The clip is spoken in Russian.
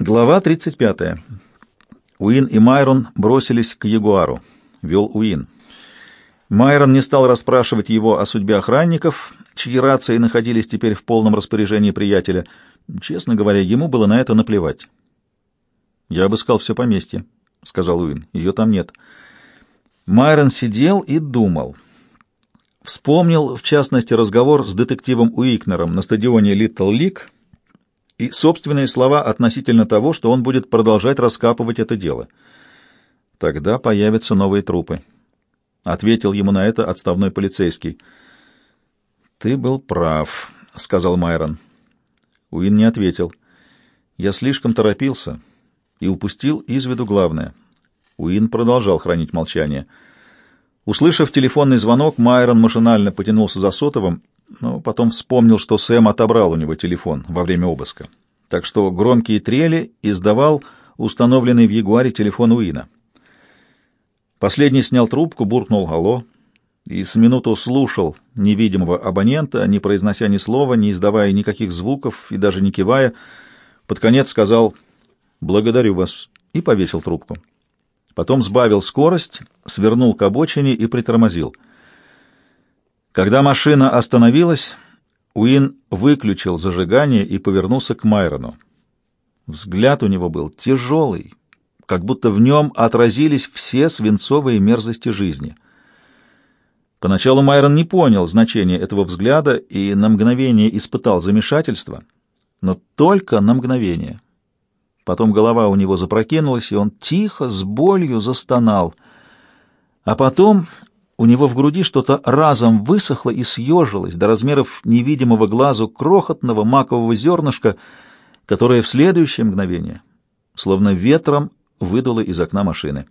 Глава 35. Уин и Майрон бросились к Ягуару. Вел Уин. Майрон не стал расспрашивать его о судьбе охранников, чьи рации находились теперь в полном распоряжении приятеля. Честно говоря, ему было на это наплевать. «Я обыскал все поместье», — сказал Уин. «Ее там нет». Майрон сидел и думал. Вспомнил, в частности, разговор с детективом Уикнером на стадионе Литл Лик и собственные слова относительно того, что он будет продолжать раскапывать это дело. Тогда появятся новые трупы. Ответил ему на это отставной полицейский. «Ты был прав», — сказал Майрон. Уин не ответил. «Я слишком торопился и упустил из виду главное». Уин продолжал хранить молчание. Услышав телефонный звонок, Майрон машинально потянулся за сотовым, но потом вспомнил, что Сэм отобрал у него телефон во время обыска. Так что громкие трели издавал установленный в Ягуаре телефон Уина. Последний снял трубку, буркнул «Алло» и с минуту слушал невидимого абонента, не произнося ни слова, не издавая никаких звуков и даже не кивая. Под конец сказал «Благодарю вас» и повесил трубку. Потом сбавил скорость, свернул к обочине и притормозил. Когда машина остановилась, Уин выключил зажигание и повернулся к Майрону. Взгляд у него был тяжелый, как будто в нем отразились все свинцовые мерзости жизни. Поначалу Майрон не понял значения этого взгляда и на мгновение испытал замешательство, но только на мгновение — Потом голова у него запрокинулась, и он тихо, с болью застонал. А потом у него в груди что-то разом высохло и съежилось до размеров невидимого глазу крохотного макового зернышка, которое в следующее мгновение, словно ветром, выдуло из окна машины.